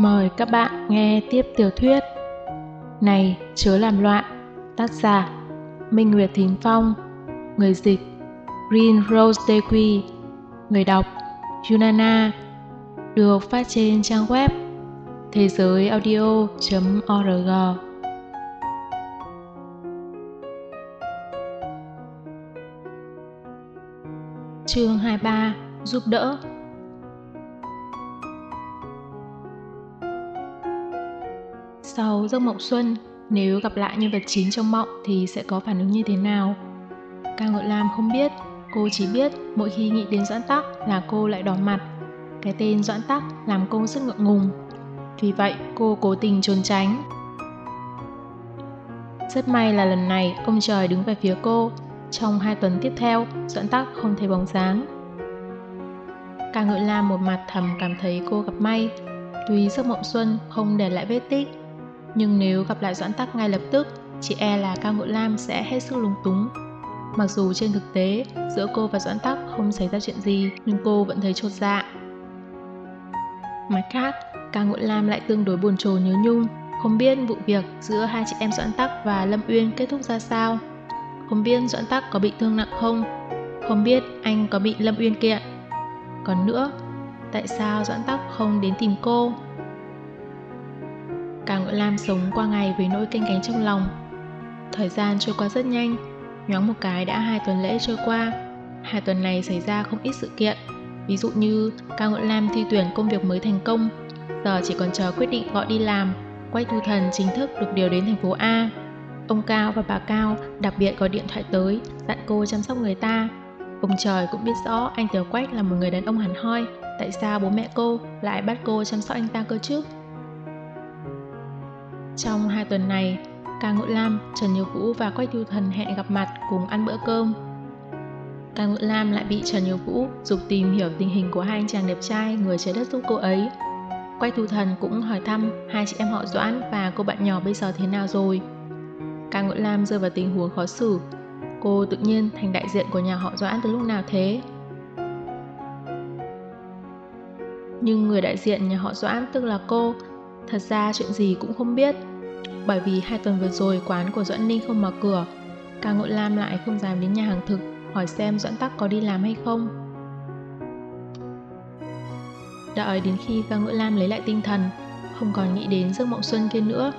Mời các bạn nghe tiếp tiểu thuyết. Này, chớ làm loạn. Tác giả, Minh Nguyệt Thính Phong. Người dịch, Green Rose Dequi Người đọc, Yunana. Được phát trên trang web thế giới audio.org Chương 23 Giúp đỡ. Sau giấc mộng xuân, nếu gặp lại nhân vật chính trong mộng thì sẽ có phản ứng như thế nào? Ca Ngợi Lam không biết, cô chỉ biết mỗi khi nghĩ đến Doãn Tắc là cô lại đỏ mặt. Cái tên Doãn Tắc làm cô rất ngượng ngùng. Vì vậy, cô cố tình trốn tránh. Rất may là lần này ông trời đứng về phía cô. Trong hai tuần tiếp theo, Doãn Tắc không thấy bóng dáng. Ca Ngợi Lam một mặt thầm cảm thấy cô gặp may. Tuy giấc mộng xuân không để lại vết tích, nhưng nếu gặp lại Doãn Tắc ngay lập tức, chị e là Cao Ngộ Lam sẽ hết sức lung túng. Mặc dù trên thực tế, giữa cô và Doãn Tắc không xảy ra chuyện gì, nhưng cô vẫn thấy chột dạ. Mặt khác, Cao Ngộ Lam lại tương đối buồn chồn nhớ nhung, không biết vụ việc giữa hai chị em Doãn Tắc và Lâm Uyên kết thúc ra sao. Không biết Doãn Tắc có bị thương nặng không, không biết anh có bị Lâm Uyên kiện. Còn nữa, tại sao Doãn Tắc không đến tìm cô? Cao Ngựa Lam sống qua ngày với nỗi canh cánh trong lòng. Thời gian trôi qua rất nhanh, nhoáng một cái đã hai tuần lễ trôi qua. Hai tuần này xảy ra không ít sự kiện, ví dụ như Cao Ngựa Lam thi tuyển công việc mới thành công, giờ chỉ còn chờ quyết định gọi đi làm, quay thu thần chính thức được điều đến thành phố A. Ông Cao và bà Cao đặc biệt gọi điện thoại tới, dặn cô chăm sóc người ta. Ông trời cũng biết rõ anh Tiểu Quách là một người đàn ông hẳn hoi, tại sao bố mẹ cô lại bắt cô chăm sóc anh ta cơ chứ? Trong hai tuần này, Ca Ngự Lam, Trần Nhiều Vũ và Quách thu Thần hẹn gặp mặt cùng ăn bữa cơm. Ca Ngự Lam lại bị Trần Nhiều Vũ dục tìm hiểu tình hình của hai anh chàng đẹp trai người trái đất giúp cô ấy. Quách Thu Thần cũng hỏi thăm hai chị em họ Doãn và cô bạn nhỏ bây giờ thế nào rồi. Ca Ngự Lam rơi vào tình huống khó xử. Cô tự nhiên thành đại diện của nhà họ Doãn từ lúc nào thế? Nhưng người đại diện nhà họ Doãn tức là cô, thật ra chuyện gì cũng không biết bởi vì hai tuần vừa rồi quán của Doãn Ninh không mở cửa. Ca Ngộ Lam lại không dám đến nhà hàng thực hỏi xem Doãn Tắc có đi làm hay không. Đợi đến khi Ca Ngộ Lam lấy lại tinh thần, không còn nghĩ đến giấc mộng xuân kia nữa,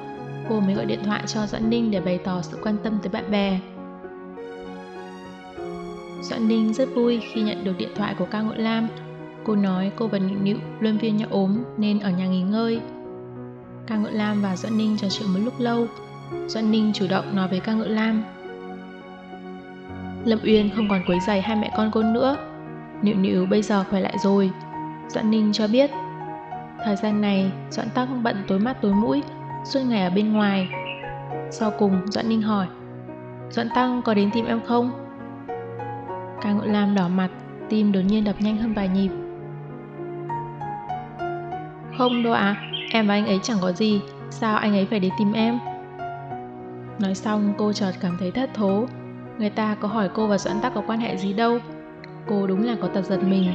cô mới gọi điện thoại cho Doãn Ninh để bày tỏ sự quan tâm tới bạn bè. Doãn Ninh rất vui khi nhận được điện thoại của Ca Ngộ Lam. Cô nói cô và Nịu Nịu luân viên nhau ốm nên ở nhà nghỉ ngơi. Ca Ngự Lam và Doãn Ninh trò chuyện một lúc lâu. Doãn Ninh chủ động nói với Ca Ngự Lam. Lâm Uyên không còn quấy giày hai mẹ con cô nữa. Nịu nịu bây giờ khỏe lại rồi. Doãn Ninh cho biết. Thời gian này, Doãn Tắc bận tối mắt tối mũi, suốt ngày ở bên ngoài. Sau cùng, Doãn Ninh hỏi. Doãn Tăng có đến tìm em không? Ca Ngự Lam đỏ mặt, tim đột nhiên đập nhanh hơn vài nhịp. Không đâu ạ, à, Em và anh ấy chẳng có gì, sao anh ấy phải đến tìm em? Nói xong cô chợt cảm thấy thất thố. Người ta có hỏi cô và Doãn Tắc có quan hệ gì đâu. Cô đúng là có tật giật mình.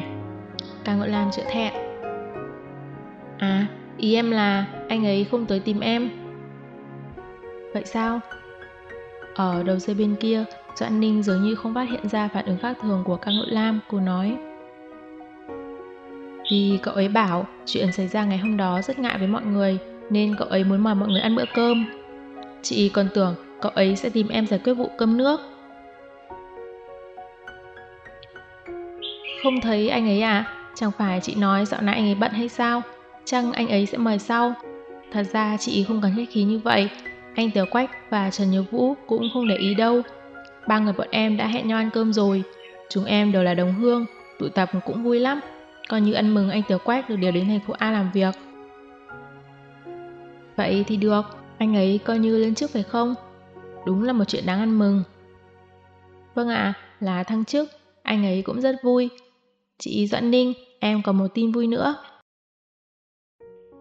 Ca Ngợi Lam chữa thẹn. À, ý em là anh ấy không tới tìm em. Vậy sao? Ở đầu dây bên kia, Doãn Ninh dường như không phát hiện ra phản ứng khác thường của ca ngợi lam, cô nói. Vì cậu ấy bảo chuyện xảy ra ngày hôm đó rất ngại với mọi người nên cậu ấy muốn mời mọi người ăn bữa cơm. Chị còn tưởng cậu ấy sẽ tìm em giải quyết vụ cơm nước. Không thấy anh ấy à? Chẳng phải chị nói dạo này anh ấy bận hay sao? Chăng anh ấy sẽ mời sau? Thật ra chị không cần khách khí như vậy. Anh Tiểu Quách và Trần Nhớ Vũ cũng không để ý đâu. Ba người bọn em đã hẹn nhau ăn cơm rồi. Chúng em đều là đồng hương, tụ tập cũng vui lắm coi như ăn mừng anh Tiểu Quách được điều đến thành phố A làm việc. Vậy thì được, anh ấy coi như lên chức phải không? Đúng là một chuyện đáng ăn mừng. Vâng ạ, là thăng chức, anh ấy cũng rất vui. Chị Doãn Ninh, em còn một tin vui nữa.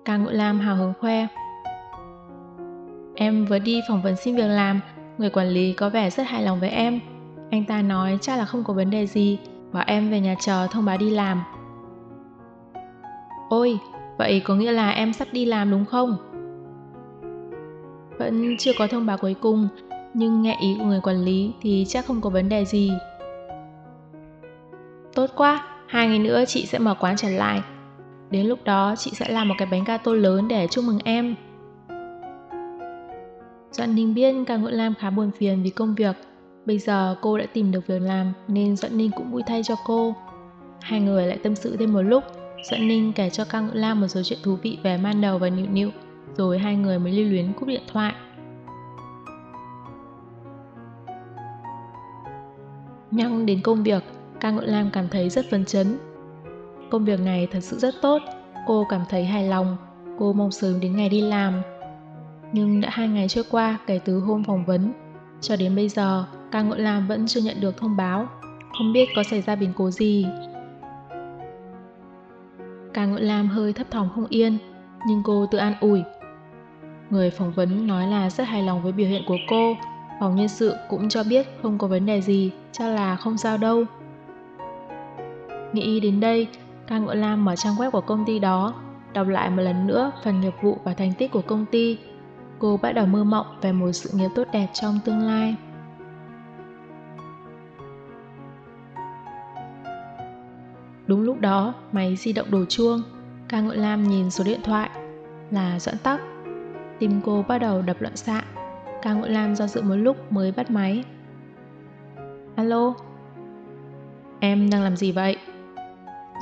Càng ngụy Lam hào hứng khoe. Em vừa đi phỏng vấn xin việc làm, người quản lý có vẻ rất hài lòng với em. Anh ta nói chắc là không có vấn đề gì, bảo em về nhà chờ thông báo đi làm. Ôi, Vậy có nghĩa là em sắp đi làm đúng không? Vẫn chưa có thông báo cuối cùng, nhưng nghe ý của người quản lý thì chắc không có vấn đề gì. Tốt quá, hai ngày nữa chị sẽ mở quán trở lại. Đến lúc đó chị sẽ làm một cái bánh gato lớn để chúc mừng em. Doãn Ninh biết ca Ngưỡng Lam khá buồn phiền vì công việc. Bây giờ cô đã tìm được việc làm nên Doãn Ninh cũng vui thay cho cô. Hai người lại tâm sự thêm một lúc. Doãn Ninh kể cho Cao Ngưỡng Lam một số chuyện thú vị về Man Đầu và Nịu Nịu, rồi hai người mới lưu luyến cúp điện thoại. Nhắc đến công việc, Cao Ngưỡng Lam cảm thấy rất phấn chấn. Công việc này thật sự rất tốt, cô cảm thấy hài lòng, cô mong sớm đến ngày đi làm nhưng đã hai ngày trôi qua kể từ hôm phỏng vấn. Cho đến bây giờ, Cao ngợi Lam vẫn chưa nhận được thông báo, không biết có xảy ra biến cố gì. Càng Ngự Lam hơi thấp thỏm không yên, nhưng cô tự an ủi. Người phỏng vấn nói là rất hài lòng với biểu hiện của cô, phòng nhân sự cũng cho biết không có vấn đề gì, chắc là không sao đâu. Nghĩ đến đây, Càng Ngự Lam mở trang web của công ty đó, đọc lại một lần nữa phần nghiệp vụ và thành tích của công ty cô bắt đầu mơ mộng về một sự nghiệp tốt đẹp trong tương lai. Đúng lúc đó, máy di động đổ chuông. Ca Ngợi Lam nhìn số điện thoại là Doãn Tắc. Tim cô bắt đầu đập loạn xạ. Ca Ngợi Lam do dự một lúc mới bắt máy. Alo? Em đang làm gì vậy?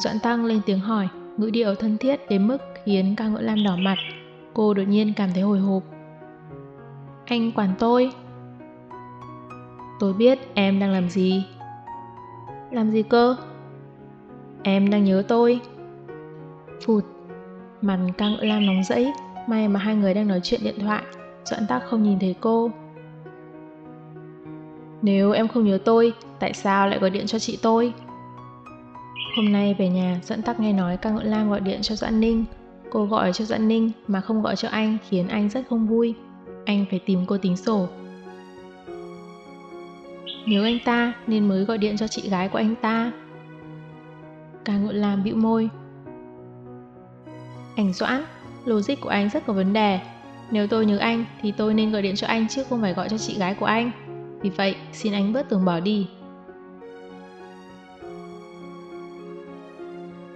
Doãn Tăng lên tiếng hỏi, ngữ điệu thân thiết đến mức khiến Ca Ngợi Lam đỏ mặt. Cô đột nhiên cảm thấy hồi hộp. Anh quản tôi. Tôi biết em đang làm gì. Làm gì cơ? Em đang nhớ tôi. Phụt. Mặt căng lam nóng rẫy. May mà hai người đang nói chuyện điện thoại. Doãn tắc không nhìn thấy cô. Nếu em không nhớ tôi, tại sao lại gọi điện cho chị tôi? Hôm nay về nhà, Doãn Tắc nghe nói ca ngợi Lam gọi điện cho Doãn Ninh. Cô gọi cho Doãn Ninh mà không gọi cho anh khiến anh rất không vui anh phải tìm cô tính sổ. Nhớ anh ta nên mới gọi điện cho chị gái của anh ta. Càng ngượng làm bĩu môi. Anh Doãn, logic của anh rất có vấn đề. Nếu tôi nhớ anh thì tôi nên gọi điện cho anh chứ không phải gọi cho chị gái của anh. Vì vậy, xin anh bớt tưởng bỏ đi.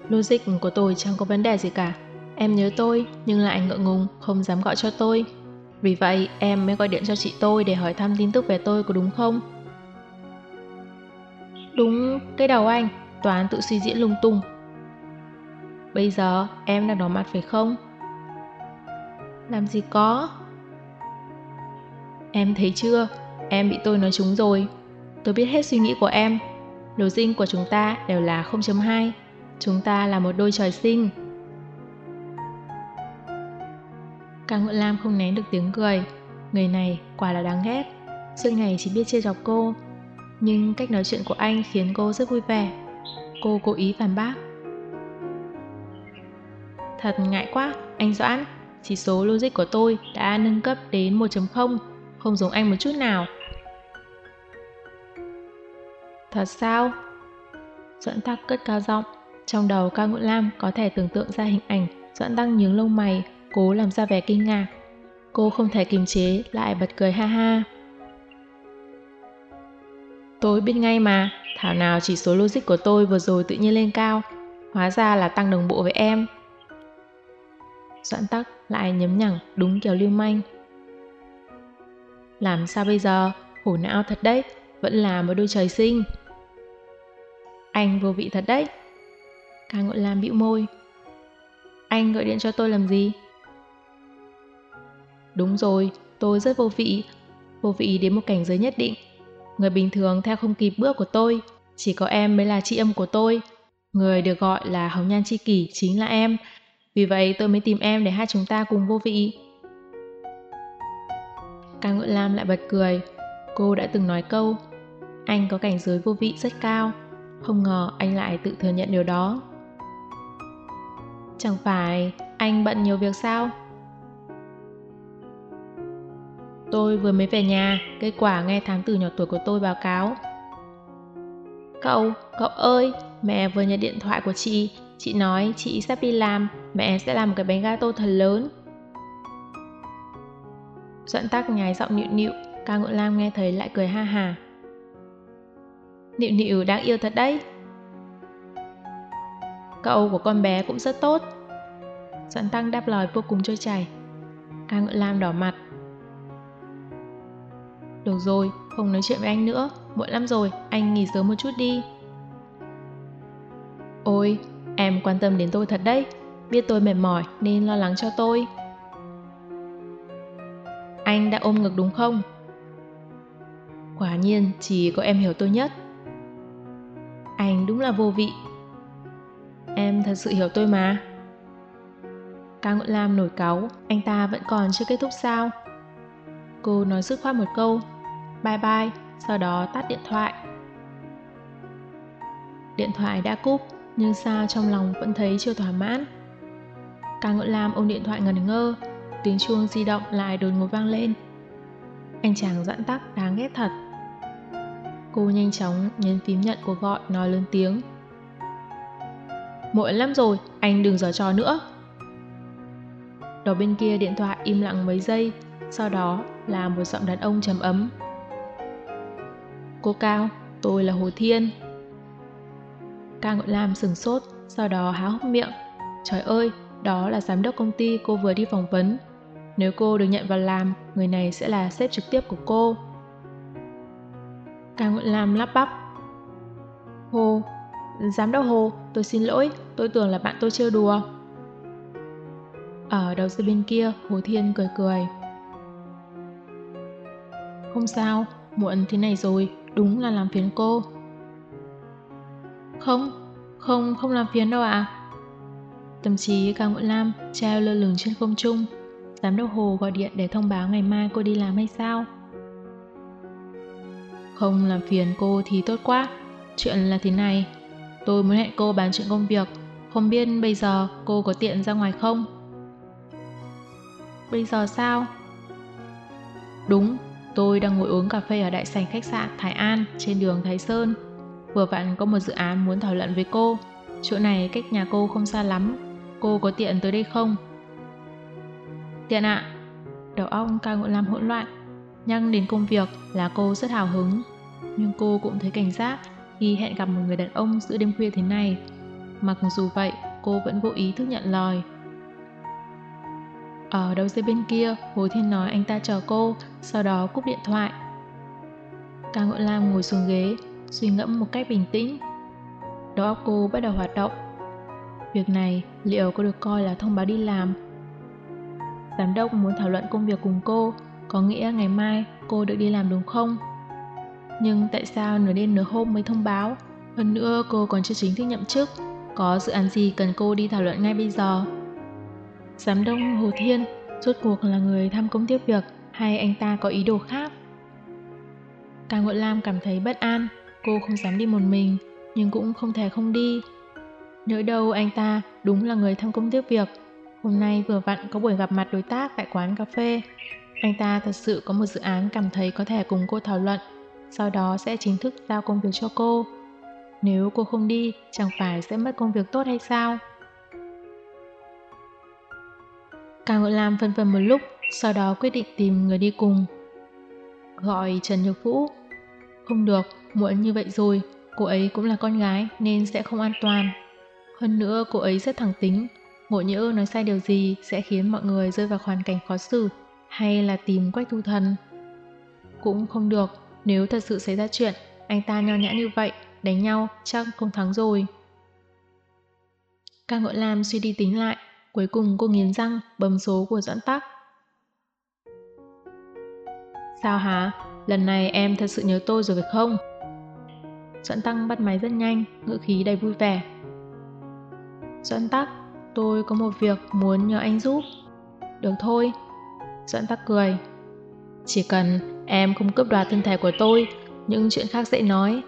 Logic của tôi chẳng có vấn đề gì cả. Em nhớ tôi, nhưng lại ngượng ngùng, không dám gọi cho tôi. Vì vậy em mới gọi điện cho chị tôi để hỏi thăm tin tức về tôi có đúng không? Đúng, cái đầu anh, toán tự suy diễn lung tung. Bây giờ em đang đỏ mặt phải không? Làm gì có? Em thấy chưa, em bị tôi nói trúng rồi. Tôi biết hết suy nghĩ của em. Lối dinh của chúng ta đều là 0.2. Chúng ta là một đôi trời sinh. Càng Nguyễn Lam không nén được tiếng cười. Người này quả là đáng ghét. Suốt ngày chỉ biết chê chọc cô. Nhưng cách nói chuyện của anh khiến cô rất vui vẻ. Cô cố ý phản bác. Thật ngại quá, anh Doãn. Chỉ số logic của tôi đã nâng cấp đến 1.0, không giống anh một chút nào. Thật sao? Doãn tắc cất cao giọng. Trong đầu Cao Ngũ Lam có thể tưởng tượng ra hình ảnh Doãn Tăng nhướng lông mày, cố làm ra vẻ kinh ngạc. Cô không thể kiềm chế, lại bật cười ha ha. Tôi biết ngay mà, thảo nào chỉ số logic của tôi vừa rồi tự nhiên lên cao, hóa ra là tăng đồng bộ với em. Doãn tắc lại nhấm nhẳng đúng kiểu lưu manh. Làm sao bây giờ, khổ não thật đấy, vẫn là một đôi trời sinh. Anh vô vị thật đấy. Ca ngợi Lam bĩu môi. Anh gọi điện cho tôi làm gì? Đúng rồi, tôi rất vô vị. Vô vị đến một cảnh giới nhất định. Người bình thường theo không kịp bước của tôi, chỉ có em mới là tri âm của tôi. Người được gọi là Hồng Nhan Chi Kỷ chính là em. Vì vậy tôi mới tìm em để hai chúng ta cùng vô vị. Ca Ngự Lam lại bật cười. Cô đã từng nói câu, anh có cảnh giới vô vị rất cao. Không ngờ anh lại tự thừa nhận điều đó. Chẳng phải anh bận nhiều việc sao? Tôi vừa mới về nhà, kết quả nghe thám tử nhỏ tuổi của tôi báo cáo. Cậu, cậu ơi, mẹ vừa nhận điện thoại của chị, chị nói chị sắp đi làm, mẹ sẽ làm một cái bánh gato thật lớn. Doãn tắc nhái giọng nịu nịu, ca ngộ lam nghe thấy lại cười ha hà. Nịu nịu đáng yêu thật đấy. Cậu của con bé cũng rất tốt. Doãn tăng đáp lời vô cùng trôi chảy. Ca ngộ lam đỏ mặt. Được rồi, không nói chuyện với anh nữa, muộn lắm rồi, anh nghỉ sớm một chút đi. Ôi, em quan tâm đến tôi thật đấy, biết tôi mệt mỏi nên lo lắng cho tôi. Anh đã ôm ngực đúng không? Quả nhiên, chỉ có em hiểu tôi nhất. Anh đúng là vô vị. Em thật sự hiểu tôi mà. Ca Ngọn Lam nổi cáu, anh ta vẫn còn chưa kết thúc sao? Cô nói dứt khoát một câu, bye bye, sau đó tắt điện thoại. Điện thoại đã cúp, nhưng sao trong lòng vẫn thấy chưa thỏa mãn. Ca Ngọn Lam ôm điện thoại ngần ngơ, tiếng chuông di động lại đột ngột vang lên. Anh chàng dặn tắc đáng ghét thật. Cô nhanh chóng nhấn phím nhận cuộc gọi nói lớn tiếng. Muộn lắm rồi, anh đừng giở trò nữa. Đầu bên kia điện thoại im lặng mấy giây, sau đó là một giọng đàn ông trầm ấm. Cô Cao, tôi là Hồ Thiên. Cao Ngọc Lam sừng sốt, sau đó há hốc miệng. Trời ơi, đó là giám đốc công ty cô vừa đi phỏng vấn. Nếu cô được nhận vào làm, người này sẽ là sếp trực tiếp của cô. Cao Ngọc Lam lắp bắp. Hồ, giám đốc Hồ, tôi xin lỗi, tôi tưởng là bạn tôi trêu đùa. Ở đầu dây bên kia, Hồ Thiên cười cười. Không sao, muộn thế này rồi, đúng là làm phiền cô. Không, không, không làm phiền đâu ạ. À. Tâm trí Cao nguyễn Lam treo lơ lửng trên không trung. Giám đốc Hồ gọi điện để thông báo ngày mai cô đi làm hay sao? Không làm phiền cô thì tốt quá. Chuyện là thế này. Tôi muốn hẹn cô bàn chuyện công việc. Không biết bây giờ cô có tiện ra ngoài không? Bây giờ sao? Đúng, tôi đang ngồi uống cà phê ở đại sảnh khách sạn Thái An trên đường Thái Sơn. Vừa vặn có một dự án muốn thảo luận với cô. Chỗ này cách nhà cô không xa lắm. Cô có tiện tới đây không? Tiện ạ. Đầu óc ca ngộ làm hỗn loạn. Nhăng đến công việc là cô rất hào hứng. Nhưng cô cũng thấy cảnh giác khi hẹn gặp một người đàn ông giữa đêm khuya thế này. Mặc dù vậy, cô vẫn vô ý thức nhận lời. Ở đầu dây bên kia, Hồ Thiên nói anh ta chờ cô, sau đó cúp điện thoại. Ca Ngộ Lam ngồi xuống ghế, suy ngẫm một cách bình tĩnh. Đầu óc cô bắt đầu hoạt động. Việc này liệu có được coi là thông báo đi làm? Giám đốc muốn thảo luận công việc cùng cô, có nghĩa ngày mai cô được đi làm đúng không? Nhưng tại sao nửa đêm nửa hôm mới thông báo? Hơn nữa cô còn chưa chính thức nhậm chức, có dự án gì cần cô đi thảo luận ngay bây giờ? Giám đốc Hồ Thiên rốt cuộc là người thăm công tiếp việc hay anh ta có ý đồ khác? Càng Ngội Lam cảm thấy bất an, cô không dám đi một mình, nhưng cũng không thể không đi. Nhớ đâu anh ta đúng là người thăm công tiếp việc. Hôm nay vừa vặn có buổi gặp mặt đối tác tại quán cà phê. Anh ta thật sự có một dự án cảm thấy có thể cùng cô thảo luận, sau đó sẽ chính thức giao công việc cho cô. Nếu cô không đi, chẳng phải sẽ mất công việc tốt hay sao? Cao ngựa Lam phân vân một lúc, sau đó quyết định tìm người đi cùng. Gọi Trần Nhược Vũ. Không được, muộn như vậy rồi, cô ấy cũng là con gái nên sẽ không an toàn. Hơn nữa cô ấy rất thẳng tính, ngộ nhỡ nói sai điều gì sẽ khiến mọi người rơi vào hoàn cảnh khó xử hay là tìm quách thu thần. Cũng không được, nếu thật sự xảy ra chuyện, anh ta nho nhã như vậy, đánh nhau chắc không thắng rồi. Cao Ngộ Lam suy đi tính lại, Cuối cùng cô nghiến răng, bấm số của Doãn Tắc. Sao hả? Lần này em thật sự nhớ tôi rồi phải không? Doãn Tăng bắt máy rất nhanh, ngữ khí đầy vui vẻ. Doãn Tắc, tôi có một việc muốn nhờ anh giúp. Được thôi. Doãn Tắc cười. Chỉ cần em không cướp đoạt thân thể của tôi, những chuyện khác dễ nói.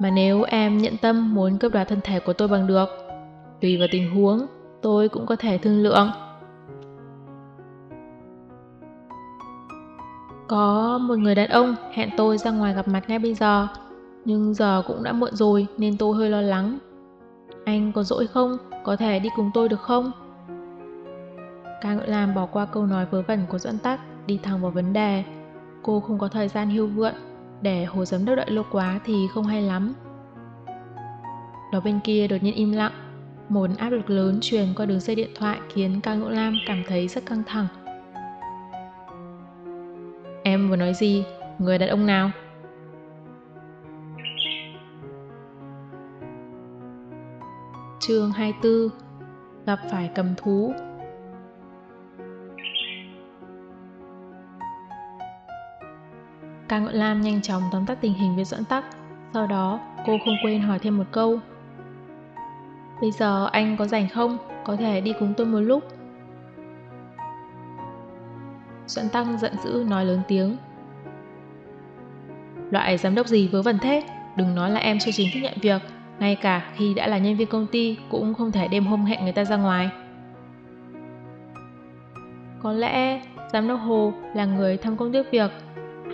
Mà nếu em nhận tâm muốn cướp đoạt thân thể của tôi bằng được, tùy vào tình huống, tôi cũng có thể thương lượng. Có một người đàn ông hẹn tôi ra ngoài gặp mặt ngay bây giờ, nhưng giờ cũng đã muộn rồi nên tôi hơi lo lắng. Anh có dỗi không? Có thể đi cùng tôi được không? Ca Ngợi Lam bỏ qua câu nói vớ vẩn của dẫn tắc, đi thẳng vào vấn đề. Cô không có thời gian hưu vượn, để hồ giấm đốc đợi lâu quá thì không hay lắm. Đó bên kia đột nhiên im lặng, một áp lực lớn truyền qua đường dây điện thoại khiến Cao Ngộ Lam cảm thấy rất căng thẳng. Em vừa nói gì? Người đàn ông nào? chương 24 Gặp phải cầm thú Cao Ngọn Lam nhanh chóng tóm tắt tình hình với dẫn tắc Sau đó cô không quên hỏi thêm một câu Bây giờ anh có rảnh không? Có thể đi cùng tôi một lúc Doãn Tăng giận dữ nói lớn tiếng Loại giám đốc gì vớ vẩn thế Đừng nói là em chưa chính thức nhận việc, ngay cả khi đã là nhân viên công ty cũng không thể đêm hôm hẹn người ta ra ngoài. Có lẽ giám đốc Hồ là người thăm công tiếc việc,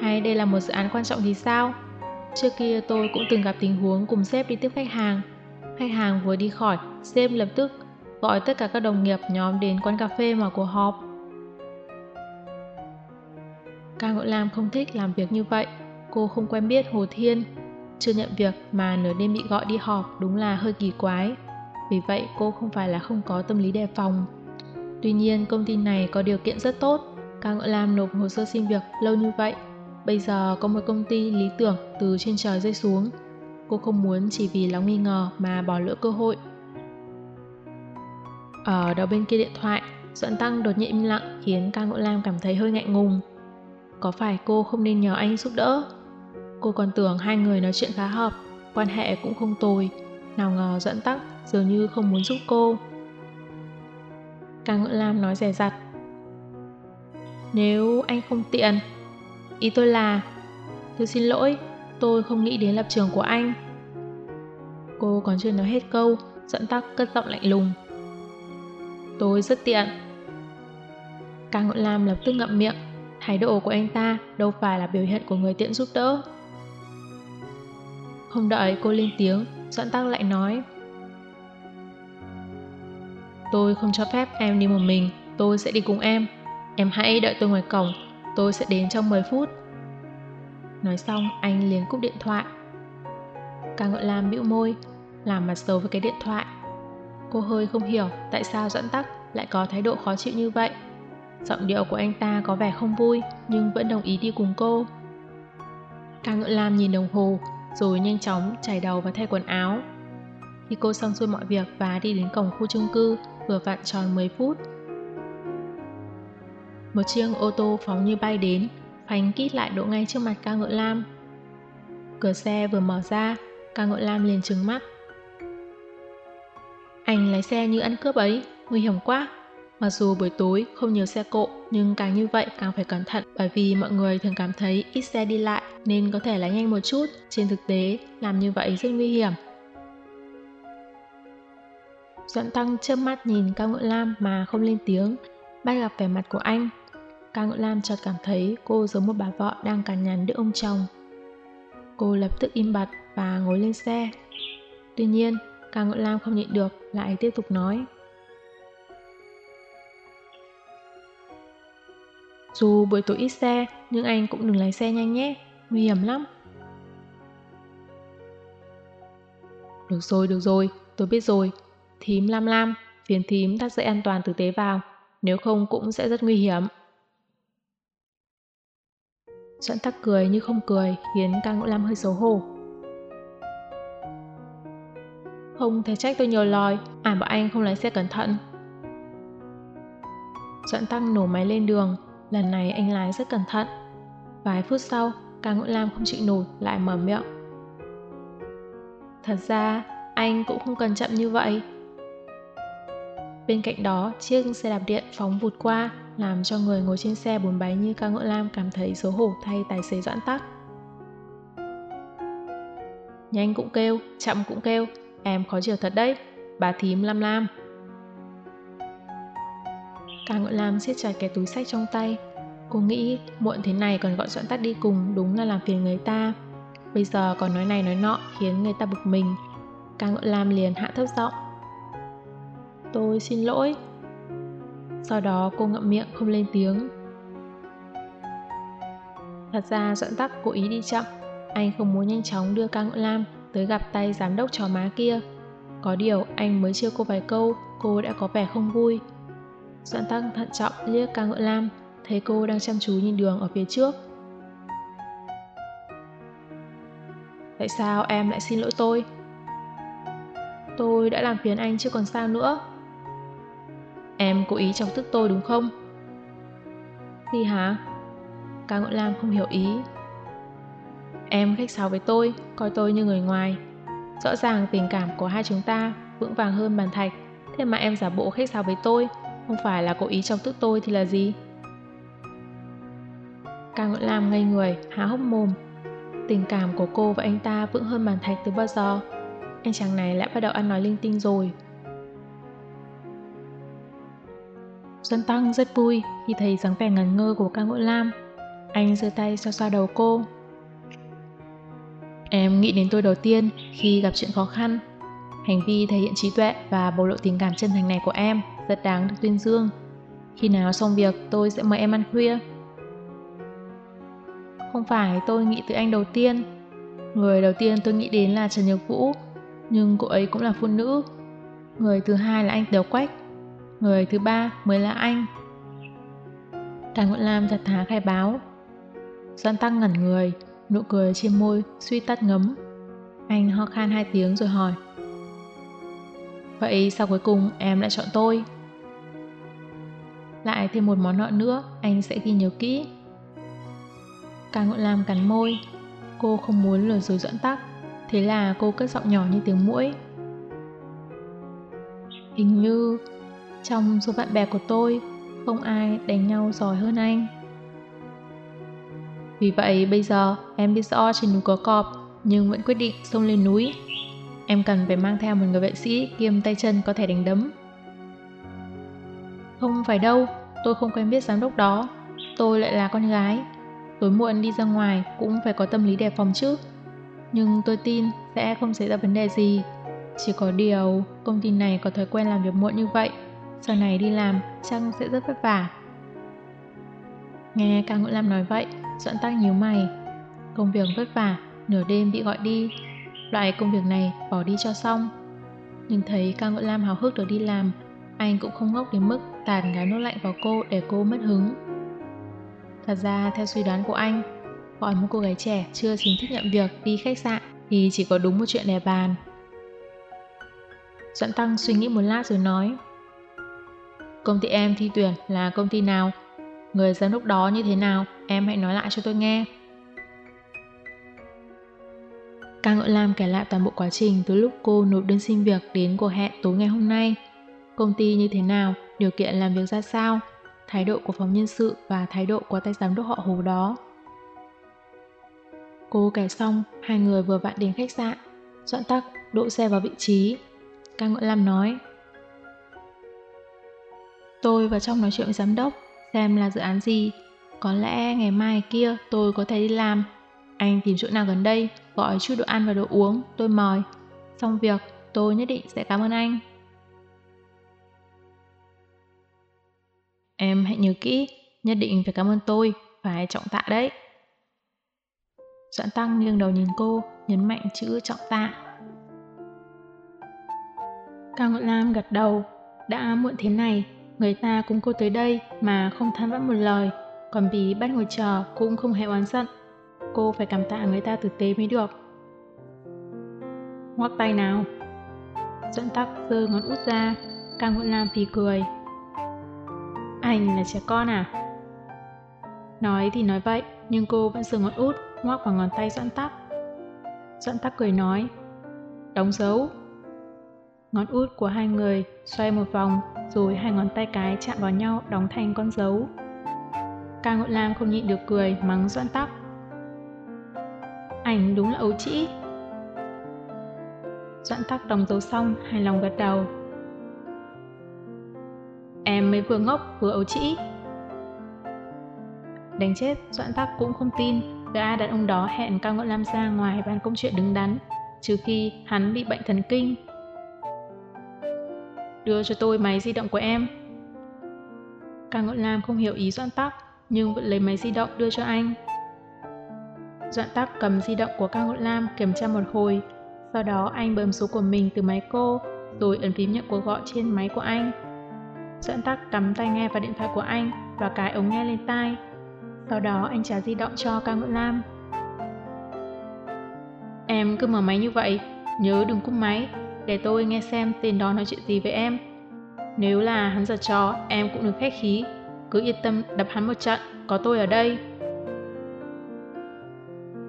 hay đây là một dự án quan trọng thì sao? Trước kia tôi cũng từng gặp tình huống cùng sếp đi tiếp khách hàng. Khách hàng vừa đi khỏi, Sam lập tức gọi tất cả các đồng nghiệp nhóm đến quán cà phê mở cuộc họp. Cao Ngộ Lam không thích làm việc như vậy. Cô không quen biết Hồ Thiên, chưa nhận việc mà nửa đêm bị gọi đi họp đúng là hơi kỳ quái. Vì vậy cô không phải là không có tâm lý đề phòng. Tuy nhiên công ty này có điều kiện rất tốt. Cao Ngộ Lam nộp hồ sơ xin việc lâu như vậy. Bây giờ có một công ty lý tưởng từ trên trời rơi xuống. Cô không muốn chỉ vì lòng nghi ngờ mà bỏ lỡ cơ hội. Ở đầu bên kia điện thoại, Doãn Tăng đột nhiên im lặng khiến Ca Ngộ Lam cảm thấy hơi ngại ngùng. Có phải cô không nên nhờ anh giúp đỡ? Cô còn tưởng hai người nói chuyện khá hợp, quan hệ cũng không tồi. Nào ngờ doãn tắc dường như không muốn giúp cô. Ca ngộ Lam nói rẻ rặt. Nếu anh không tiện, ý tôi là, tôi xin lỗi, tôi không nghĩ đến lập trường của anh. Cô còn chưa nói hết câu, dẫn tắc cất giọng lạnh lùng. Tôi rất tiện. Càng Ngọn Lam lập tức ngậm miệng, thái độ của anh ta đâu phải là biểu hiện của người tiện giúp đỡ. Không đợi cô lên tiếng, Doãn Tắc lại nói Tôi không cho phép em đi một mình, tôi sẽ đi cùng em. Em hãy đợi tôi ngoài cổng, tôi sẽ đến trong 10 phút. Nói xong, anh liền cúp điện thoại. Càng Ngợi Lam bĩu môi, làm mặt xấu với cái điện thoại. Cô hơi không hiểu tại sao Doãn Tắc lại có thái độ khó chịu như vậy. Giọng điệu của anh ta có vẻ không vui, nhưng vẫn đồng ý đi cùng cô. Càng Ngợi Lam nhìn đồng hồ, rồi nhanh chóng chải đầu và thay quần áo. Khi cô xong xuôi mọi việc và đi đến cổng khu chung cư, vừa vặn tròn 10 phút. Một chiếc ô tô phóng như bay đến, phanh kít lại đỗ ngay trước mặt ca ngợi lam. Cửa xe vừa mở ra, ca ngợi lam liền trừng mắt. Anh lái xe như ăn cướp ấy, nguy hiểm quá. Mặc dù buổi tối không nhiều xe cộ, nhưng càng như vậy càng phải cẩn thận bởi vì mọi người thường cảm thấy ít xe đi lại nên có thể lái nhanh một chút. Trên thực tế, làm như vậy rất nguy hiểm. Doãn Tăng chớp mắt nhìn Cao Ngựa Lam mà không lên tiếng, bắt gặp vẻ mặt của anh. Cao Ngộ Lam chợt cảm thấy cô giống một bà vợ đang cằn nhằn đứa ông chồng. Cô lập tức im bặt và ngồi lên xe. Tuy nhiên, Cao Ngộ Lam không nhịn được, lại tiếp tục nói. Dù buổi tối ít xe, nhưng anh cũng đừng lái xe nhanh nhé, nguy hiểm lắm. Được rồi, được rồi, tôi biết rồi. Thím Lam Lam, phiền thím thắt dây an toàn tử tế vào, nếu không cũng sẽ rất nguy hiểm. Doãn tắc cười như không cười khiến ca ngũ lam hơi xấu hổ. Không thể trách tôi nhiều lời, à bảo anh không lái xe cẩn thận. Doãn tăng nổ máy lên đường, Lần này anh lái rất cẩn thận. Vài phút sau, ca ngũ lam không chịu nổi lại mở miệng. Thật ra, anh cũng không cần chậm như vậy. Bên cạnh đó, chiếc xe đạp điện phóng vụt qua, làm cho người ngồi trên xe bốn bánh như ca ngựa lam cảm thấy xấu hổ thay tài xế doãn tắc. Nhanh cũng kêu, chậm cũng kêu, em khó chịu thật đấy, bà thím lam lam. ca Ngọn Lam siết chặt cái túi sách trong tay. Cô nghĩ muộn thế này còn gọi Doãn Tắc đi cùng đúng là làm phiền người ta. Bây giờ còn nói này nói nọ khiến người ta bực mình. ca Ngọn Lam liền hạ thấp giọng, tôi xin lỗi. Sau đó cô ngậm miệng không lên tiếng. Thật ra Doãn Tắc cố ý đi chậm, anh không muốn nhanh chóng đưa ca ngợi lam tới gặp tay giám đốc chó má kia. Có điều anh mới chưa cô vài câu, cô đã có vẻ không vui. Doãn Tắc thận trọng liếc ca ngợi lam, thấy cô đang chăm chú nhìn đường ở phía trước. Tại sao em lại xin lỗi tôi? Tôi đã làm phiền anh chứ còn sao nữa. Em cố ý chọc tức tôi đúng không? Gì hả? Cao Ngọn Lam không hiểu ý. Em khách sáo với tôi, coi tôi như người ngoài. Rõ ràng tình cảm của hai chúng ta vững vàng hơn bàn thạch, thế mà em giả bộ khách sáo với tôi, không phải là cố ý chọc tức tôi thì là gì? Cao Ngọn Lam ngây người, há hốc mồm. Tình cảm của cô và anh ta vững hơn bàn thạch từ bao giờ? Anh chàng này lại bắt đầu ăn nói linh tinh rồi. Xuân Tăng rất vui khi thấy dáng vẻ ngẩn ngơ của ca ngộ lam. Anh giơ tay xoa xoa đầu cô. Em nghĩ đến tôi đầu tiên khi gặp chuyện khó khăn. Hành vi thể hiện trí tuệ và bộc lộ tình cảm chân thành này của em rất đáng được tuyên dương. Khi nào xong việc tôi sẽ mời em ăn khuya. Không phải tôi nghĩ tới anh đầu tiên. Người đầu tiên tôi nghĩ đến là Trần Nhược Vũ, nhưng cô ấy cũng là phụ nữ. Người thứ hai là anh Tiểu Quách Người thứ ba mới là anh. Đàn Nguyễn Lam giật thá khai báo. Doan Tăng ngẩn người, nụ cười trên môi, suy tắt ngấm. Anh ho khan hai tiếng rồi hỏi. Vậy sao cuối cùng em lại chọn tôi? Lại thêm một món nợ nữa, anh sẽ ghi nhớ kỹ. Càng Ngọn Lam cắn môi, cô không muốn lừa dối dẫn tắc, thế là cô cất giọng nhỏ như tiếng mũi. Hình như trong số bạn bè của tôi, không ai đánh nhau giỏi hơn anh. Vì vậy bây giờ em biết rõ trên núi có cọp nhưng vẫn quyết định xông lên núi. Em cần phải mang theo một người vệ sĩ kiêm tay chân có thể đánh đấm. Không phải đâu, tôi không quen biết giám đốc đó. Tôi lại là con gái. Tối muộn đi ra ngoài cũng phải có tâm lý đề phòng chứ. Nhưng tôi tin sẽ không xảy ra vấn đề gì. Chỉ có điều công ty này có thói quen làm việc muộn như vậy sau này đi làm chắc sẽ rất vất vả. Nghe Cao Ngũ Lam nói vậy, Doãn Tắc nhíu mày. Công việc vất vả, nửa đêm bị gọi đi. Loại công việc này bỏ đi cho xong. Nhưng thấy Cao Ngũ Lam hào hức được đi làm, anh cũng không ngốc đến mức tàn gái nốt lạnh vào cô để cô mất hứng. Thật ra, theo suy đoán của anh, gọi một cô gái trẻ chưa chính thức nhận việc đi khách sạn thì chỉ có đúng một chuyện để bàn. Doãn Tăng suy nghĩ một lát rồi nói Công ty em thi tuyển là công ty nào? Người giám đốc đó như thế nào? Em hãy nói lại cho tôi nghe. Ca Ngợi Lam kể lại toàn bộ quá trình từ lúc cô nộp đơn xin việc đến cuộc hẹn tối ngày hôm nay. Công ty như thế nào, điều kiện làm việc ra sao, thái độ của phòng nhân sự và thái độ của tay giám đốc họ hồ đó. Cô kể xong, hai người vừa vặn đến khách sạn, dọn tắc, đỗ xe vào vị trí. Ca Ngợi Lam nói, Tôi vào trong nói chuyện với giám đốc, xem là dự án gì. Có lẽ ngày mai kia tôi có thể đi làm. Anh tìm chỗ nào gần đây, gọi chút đồ ăn và đồ uống, tôi mời. Xong việc, tôi nhất định sẽ cảm ơn anh. Em hãy nhớ kỹ, nhất định phải cảm ơn tôi, phải trọng tạ đấy. Doãn Tăng nghiêng đầu nhìn cô, nhấn mạnh chữ trọng tạ. Cao Ngọn Lam gật đầu, đã muộn thế này, Người ta cũng cô tới đây mà không than vãn một lời, còn bí bắt ngồi chờ cũng không hề oán giận. Cô phải cảm tạ người ta tử tế mới được. Ngoắc tay nào. Dẫn tắc giơ ngón út ra, càng Nguyễn Lam phì cười. Anh là trẻ con à? Nói thì nói vậy, nhưng cô vẫn giơ ngón út, ngoắc vào ngón tay Doãn Tắc. Doãn Tắc cười nói, đóng dấu. Ngón út của hai người xoay một vòng, rồi hai ngón tay cái chạm vào nhau đóng thành con dấu. Ca Ngộ Lam không nhịn được cười, mắng Doãn Tắc. Ảnh đúng là ấu trĩ. Doãn Tắc đóng dấu xong, hài lòng gật đầu. Em mới vừa ngốc vừa ấu trĩ. Đánh chết, Doãn Tắc cũng không tin gã đàn ông đó hẹn Cao Ngộ Lam ra ngoài bàn công chuyện đứng đắn, trừ khi hắn bị bệnh thần kinh đưa cho tôi máy di động của em. Càng Ngọn Lam không hiểu ý Doãn Tắc, nhưng vẫn lấy máy di động đưa cho anh. Doãn Tắc cầm di động của Cao Ngọn Lam kiểm tra một hồi, sau đó anh bấm số của mình từ máy cô, rồi ấn phím nhận cuộc gọi trên máy của anh. Doãn Tắc cắm tai nghe vào điện thoại của anh và cái ống nghe lên tai. Sau đó anh trả di động cho Cao Ngọn Lam. Em cứ mở máy như vậy, nhớ đừng cúp máy, để tôi nghe xem tên đó nói chuyện gì với em. Nếu là hắn giật trò, em cũng đừng khách khí, cứ yên tâm đập hắn một trận, có tôi ở đây.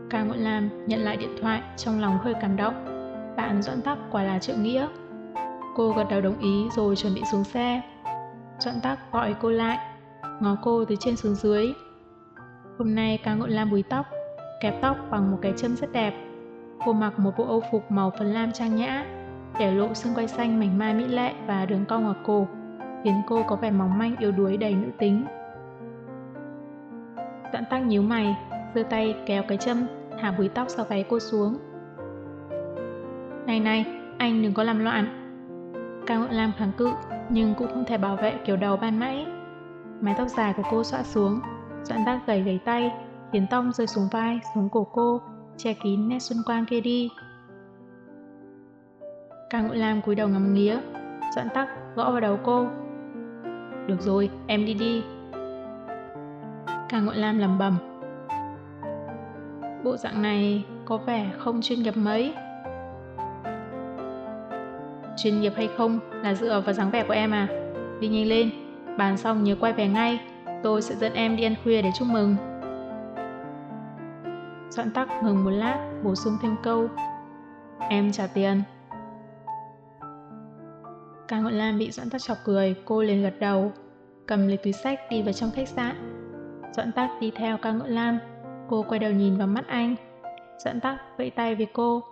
Cao Nguyễn Lam nhận lại điện thoại trong lòng hơi cảm động. Bạn Doãn Tắc quả là trượng nghĩa. Cô gật đầu đồng ý rồi chuẩn bị xuống xe. Doãn Tắc gọi cô lại, ngó cô từ trên xuống dưới. Hôm nay Cao Nguyễn Lam búi tóc, kẹp tóc bằng một cái châm rất đẹp. Cô mặc một bộ âu phục màu phấn lam trang nhã, để lộ xương quai xanh mảnh mai mỹ lệ và đường cong ở cổ, khiến cô có vẻ mỏng manh yếu đuối đầy nữ tính. Doãn Tắc nhíu mày, giơ tay kéo cái châm, thả búi tóc sau váy cô xuống. Này này, anh đừng có làm loạn. Cao Ngọn Lam kháng cự, nhưng cũng không thể bảo vệ kiểu đầu ban nãy. Mái tóc dài của cô xõa xuống, Doãn Tắc gầy gầy tay, khiến tông rơi xuống vai, xuống cổ cô, che kín nét xuân quang kia đi. Cao Ngụy Lam cúi đầu ngắm nghía, Doãn Tắc gõ vào đầu cô. Được rồi, em đi đi. Cao Ngụy Lam lầm bầm, Bộ dạng này có vẻ không chuyên nghiệp mấy. Chuyên nghiệp hay không là dựa vào dáng vẻ của em à. Đi nhanh lên, bàn xong nhớ quay về ngay, tôi sẽ dẫn em đi ăn khuya để chúc mừng. Doãn tắc ngừng một lát, bổ sung thêm câu. Em trả tiền. Càng Ngọn Lam bị Doãn Tắc chọc cười, cô liền gật đầu, cầm lấy túi sách đi vào trong khách sạn. Doãn Tắc đi theo Cao Ngọn Lam, Cô quay đầu nhìn vào mắt anh, Doãn Tắc vẫy tay với cô.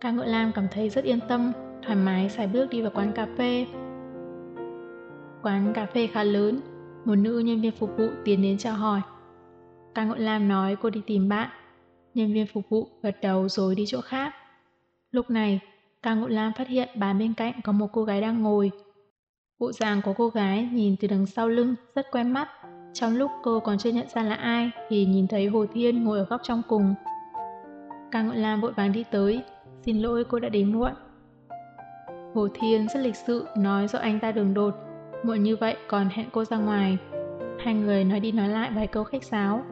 Càng Ngựa Lam cảm thấy rất yên tâm, thoải mái xài bước đi vào quán cà phê. Quán cà phê khá lớn, một nữ nhân viên phục vụ tiến đến chào hỏi. Càng Ngựa Lam nói cô đi tìm bạn. Nhân viên phục vụ gật đầu rồi đi chỗ khác. Lúc này, Cao Ngộ Lam phát hiện bàn bên cạnh có một cô gái đang ngồi. Bộ dạng của cô gái nhìn từ đằng sau lưng rất quen mắt. Trong lúc cô còn chưa nhận ra là ai thì nhìn thấy Hồ Thiên ngồi ở góc trong cùng. Cao Ngọn Lam vội vàng đi tới, xin lỗi cô đã đến muộn. Hồ Thiên rất lịch sự nói do anh ta đường đột, muộn như vậy còn hẹn cô ra ngoài. Hai người nói đi nói lại vài câu khách sáo.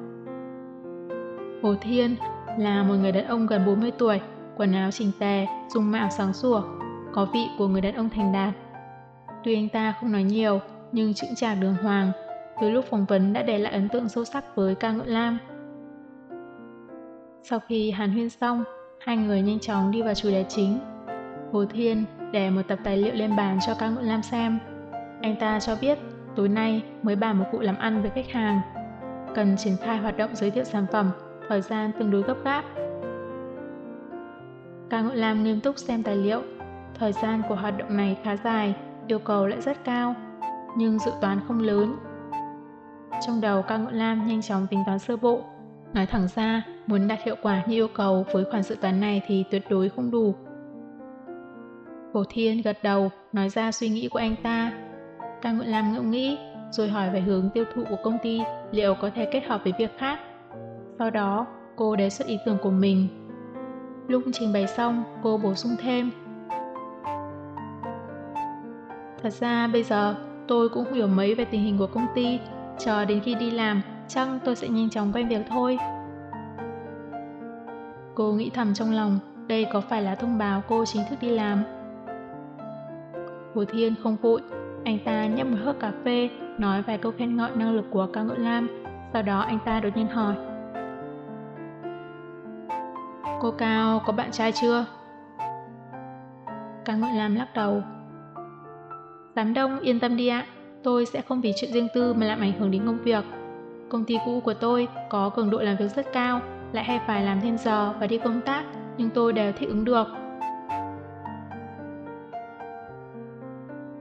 Hồ Thiên là một người đàn ông gần 40 tuổi, quần áo chỉnh tề, dung mạo sáng sủa, có vị của người đàn ông thành đạt. Tuy anh ta không nói nhiều, nhưng chững chạc đường hoàng, từ lúc phỏng vấn đã để lại ấn tượng sâu sắc với ca ngợi lam. Sau khi hàn huyên xong, hai người nhanh chóng đi vào chủ đề chính. Hồ Thiên để một tập tài liệu lên bàn cho ca ngợi lam xem. Anh ta cho biết tối nay mới bàn một cụ làm ăn với khách hàng. Cần triển khai hoạt động giới thiệu sản phẩm, thời gian tương đối gấp gáp. Cao Ngợi Lam nghiêm túc xem tài liệu. Thời gian của hoạt động này khá dài, yêu cầu lại rất cao, nhưng dự toán không lớn trong đầu Cao ngọn lam nhanh chóng tính toán sơ bộ. Nói thẳng ra, muốn đạt hiệu quả như yêu cầu với khoản dự toán này thì tuyệt đối không đủ. Cổ thiên gật đầu, nói ra suy nghĩ của anh ta. Cao ngọn lam ngẫm nghĩ, rồi hỏi về hướng tiêu thụ của công ty liệu có thể kết hợp với việc khác. Sau đó, cô đề xuất ý tưởng của mình. Lúc trình bày xong, cô bổ sung thêm. Thật ra bây giờ tôi cũng không hiểu mấy về tình hình của công ty Chờ đến khi đi làm, chắc tôi sẽ nhanh chóng quen việc thôi. Cô nghĩ thầm trong lòng, đây có phải là thông báo cô chính thức đi làm? Hồ Thiên không vội, anh ta nhấp một hớp cà phê, nói vài câu khen ngợi năng lực của Cao Ngự Lam, sau đó anh ta đột nhiên hỏi. Cô Cao có bạn trai chưa? Cao Ngự Lam lắc đầu. Giám đông yên tâm đi ạ, Tôi sẽ không vì chuyện riêng tư mà làm ảnh hưởng đến công việc. Công ty cũ của tôi có cường độ làm việc rất cao, lại hay phải làm thêm giờ và đi công tác, nhưng tôi đều thích ứng được.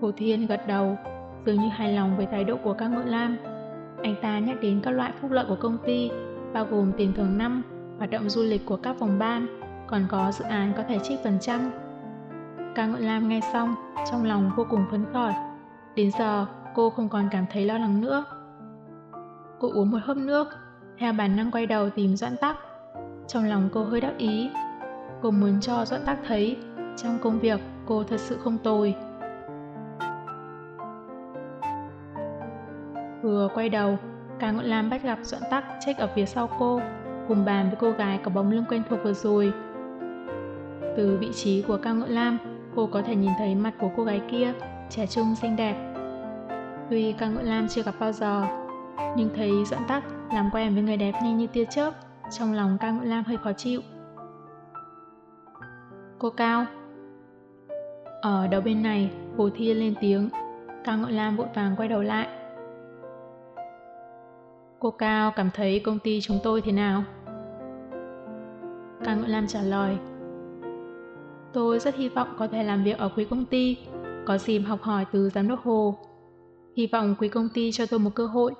Hồ Thiên gật đầu, dường như hài lòng với thái độ của các ngựa lam. Anh ta nhắc đến các loại phúc lợi của công ty, bao gồm tiền thưởng năm, hoạt động du lịch của các phòng ban, còn có dự án có thể trích phần trăm. Ca Ngọn Lam nghe xong, trong lòng vô cùng phấn khởi. Đến giờ, cô không còn cảm thấy lo lắng nữa. Cô uống một hớp nước, theo bản năng quay đầu tìm Doãn Tắc. Trong lòng cô hơi đắc ý. Cô muốn cho Doãn Tắc thấy, trong công việc cô thật sự không tồi. Vừa quay đầu, Ca Ngọn Lam bắt gặp Doãn Tắc trách ở phía sau cô, cùng bàn với cô gái có bóng lưng quen thuộc vừa rồi. Từ vị trí của Cao Ngọn Lam, cô có thể nhìn thấy mặt của cô gái kia, trẻ trung xinh đẹp. Tuy Cao Ngọn Lam chưa gặp bao giờ, nhưng thấy Doãn Tắc làm quen với người đẹp nhanh như tia chớp, trong lòng Cao Ngọn Lam hơi khó chịu. Cô Cao Ở đầu bên này, Hồ Thiên lên tiếng, Cao Ngọn Lam vội vàng quay đầu lại. Cô Cao cảm thấy công ty chúng tôi thế nào? Cao Ngọn Lam trả lời. Tôi rất hy vọng có thể làm việc ở quý công ty, có dịp học hỏi từ giám đốc Hồ. Hy vọng quý công ty cho tôi một cơ hội.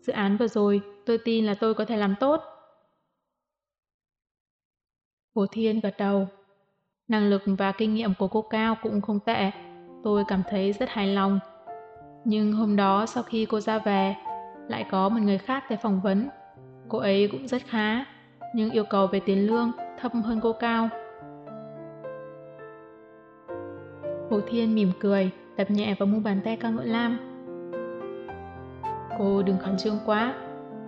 Dự án vừa rồi, tôi tin là tôi có thể làm tốt. Hồ Thiên gật đầu. Năng lực và kinh nghiệm của cô Cao cũng không tệ. Tôi cảm thấy rất hài lòng. Nhưng hôm đó sau khi cô ra về, lại có một người khác tới phỏng vấn. Cô ấy cũng rất khá, nhưng yêu cầu về tiền lương thấp hơn cô Cao. Hồ Thiên mỉm cười, đập nhẹ vào mu bàn tay Cao Ngợi Lam. Cô đừng khẩn trương quá.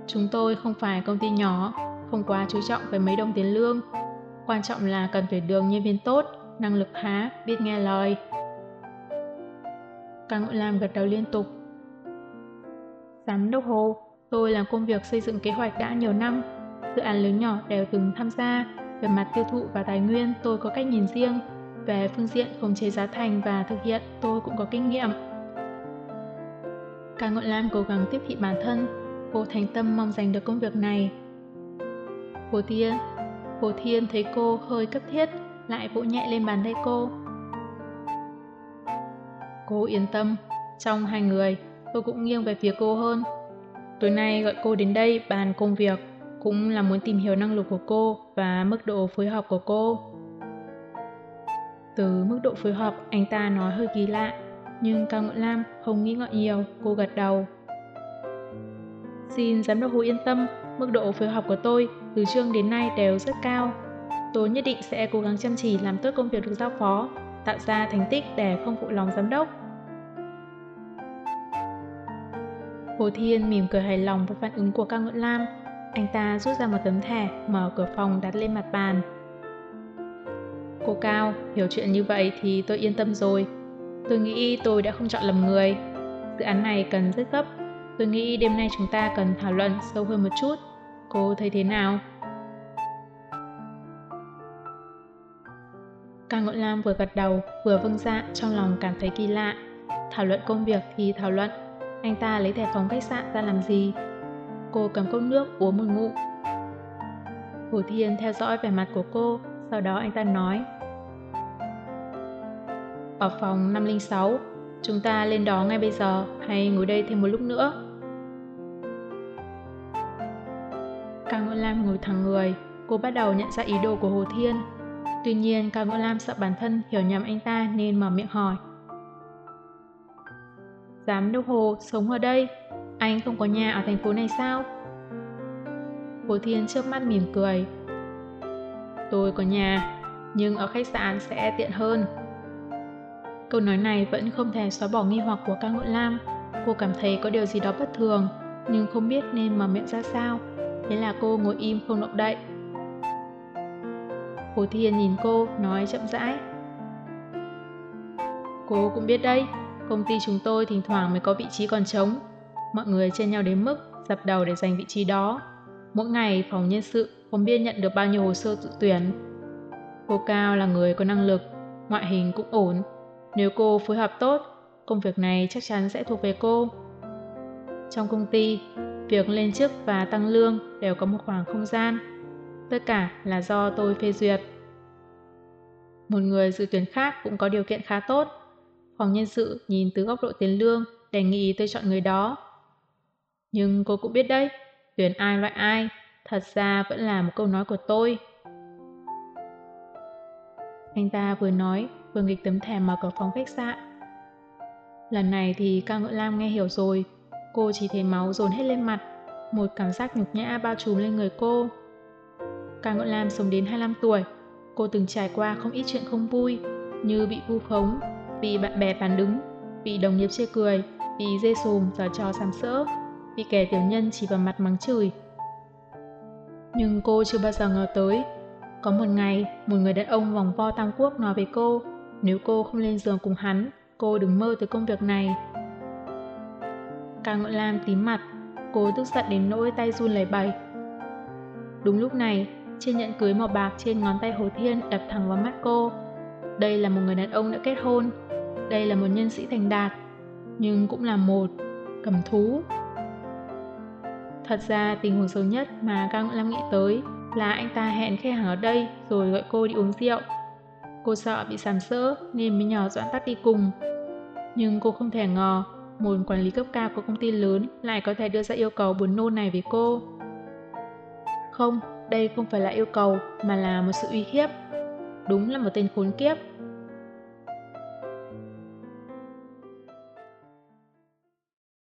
Chúng tôi không phải công ty nhỏ, không quá chú trọng về mấy đồng tiền lương. Quan trọng là cần tuyển đường nhân viên tốt, năng lực há, biết nghe lời. Cao Ngợi Lam gật đầu liên tục. Giám đốc Hồ, tôi làm công việc xây dựng kế hoạch đã nhiều năm. Dự án lớn nhỏ đều từng tham gia. Về mặt tiêu thụ và tài nguyên, tôi có cách nhìn riêng. Về phương diện khống chế giá thành và thực hiện, tôi cũng có kinh nghiệm. Cả Ngọn Lam cố gắng tiếp thị bản thân, cô thành tâm mong giành được công việc này. Hồ Thiên, Hồ Thiên thấy cô hơi cấp thiết, lại vỗ nhẹ lên bàn tay cô. Cô yên tâm, trong hai người, tôi cũng nghiêng về phía cô hơn. Tối nay gọi cô đến đây bàn công việc, cũng là muốn tìm hiểu năng lực của cô và mức độ phối hợp của cô. Từ mức độ phối hợp, anh ta nói hơi kỳ lạ, nhưng Cao Ngọn Lam không nghĩ ngợi nhiều, cô gật đầu. Xin giám đốc Hồ yên tâm, mức độ phối hợp của tôi từ trương đến nay đều rất cao. Tôi nhất định sẽ cố gắng chăm chỉ làm tốt công việc được giao phó, tạo ra thành tích để không phụ lòng giám đốc. Hồ Thiên mỉm cười hài lòng với phản ứng của Cao Ngọn Lam. Anh ta rút ra một tấm thẻ, mở cửa phòng đặt lên mặt bàn. Cô Cao, hiểu chuyện như vậy thì tôi yên tâm rồi. Tôi nghĩ tôi đã không chọn lầm người. Dự án này cần rất gấp. Tôi nghĩ đêm nay chúng ta cần thảo luận sâu hơn một chút. Cô thấy thế nào? Cao Ngọn Lam vừa gật đầu, vừa vâng dạ trong lòng cảm thấy kỳ lạ. Thảo luận công việc thì thảo luận. Anh ta lấy thẻ phòng khách sạn ra làm gì? Cô cầm cốc nước uống một ngụm. Hồ Thiên theo dõi vẻ mặt của cô, sau đó anh ta nói Ở phòng 506 Chúng ta lên đó ngay bây giờ Hay ngồi đây thêm một lúc nữa? Cao Ngôn Lam ngồi thẳng người Cô bắt đầu nhận ra ý đồ của Hồ Thiên. Tuy nhiên Cao Ngôn Lam sợ bản thân hiểu nhầm anh ta nên mở miệng hỏi Giám đốc Hồ sống ở đây? Anh không có nhà ở thành phố này sao? Hồ Thiên trước mắt mỉm cười Tôi có nhà, nhưng ở khách sạn sẽ tiện hơn. Câu nói này vẫn không thể xóa bỏ nghi hoặc của ca ngợi lam. Cô cảm thấy có điều gì đó bất thường, nhưng không biết nên mở miệng ra sao. Thế là cô ngồi im không động đậy. Hồ Thiên nhìn cô, nói chậm rãi. Cô cũng biết đấy, công ty chúng tôi thỉnh thoảng mới có vị trí còn trống. Mọi người chen nhau đến mức dập đầu để giành vị trí đó. Mỗi ngày phòng nhân sự không biết nhận được bao nhiêu hồ sơ dự tuyển. Cô Cao là người có năng lực, ngoại hình cũng ổn. Nếu cô phối hợp tốt, công việc này chắc chắn sẽ thuộc về cô. Trong công ty, việc lên chức và tăng lương đều có một khoảng không gian. Tất cả là do tôi phê duyệt. Một người dự tuyển khác cũng có điều kiện khá tốt. Phòng nhân sự nhìn từ góc độ tiền lương đề nghị tôi chọn người đó. Nhưng cô cũng biết đấy, tuyển ai loại ai Thật ra vẫn là một câu nói của tôi. Anh ta vừa nói, vừa nghịch tấm thẻ mở cửa phòng khách sạn. Lần này thì ca ngợi lam nghe hiểu rồi, cô chỉ thấy máu dồn hết lên mặt, một cảm giác nhục nhã bao trùm lên người cô. Ca ngợi lam sống đến 25 tuổi, cô từng trải qua không ít chuyện không vui, như bị vu khống, bị bạn bè phản đứng, bị đồng nghiệp chê cười, bị dê sùm giở trò sàm sỡ, bị kẻ tiểu nhân chỉ vào mặt mắng chửi. Nhưng cô chưa bao giờ ngờ tới, có một ngày, một người đàn ông vòng vo Tam Quốc nói với cô, nếu cô không lên giường cùng hắn, cô đừng mơ tới công việc này. Càng Ngọn Lam tím mặt, cô tức giận đến nỗi tay run lẩy bẩy. Đúng lúc này, trên nhẫn cưới màu bạc trên ngón tay Hồ Thiên đập thẳng vào mắt cô. Đây là một người đàn ông đã kết hôn, đây là một nhân sĩ thành đạt, nhưng cũng là một cầm thú. Thật ra tình huống xấu nhất mà Cao Ngọn Lam nghĩ tới là anh ta hẹn khách hàng ở đây rồi gọi cô đi uống rượu. Cô sợ bị sàm sỡ nên mới nhờ Doãn Tắc đi cùng. Nhưng cô không thể ngờ một quản lý cấp cao của công ty lớn lại có thể đưa ra yêu cầu buồn nôn này với cô. Không, đây không phải là yêu cầu mà là một sự uy hiếp. Đúng là một tên khốn kiếp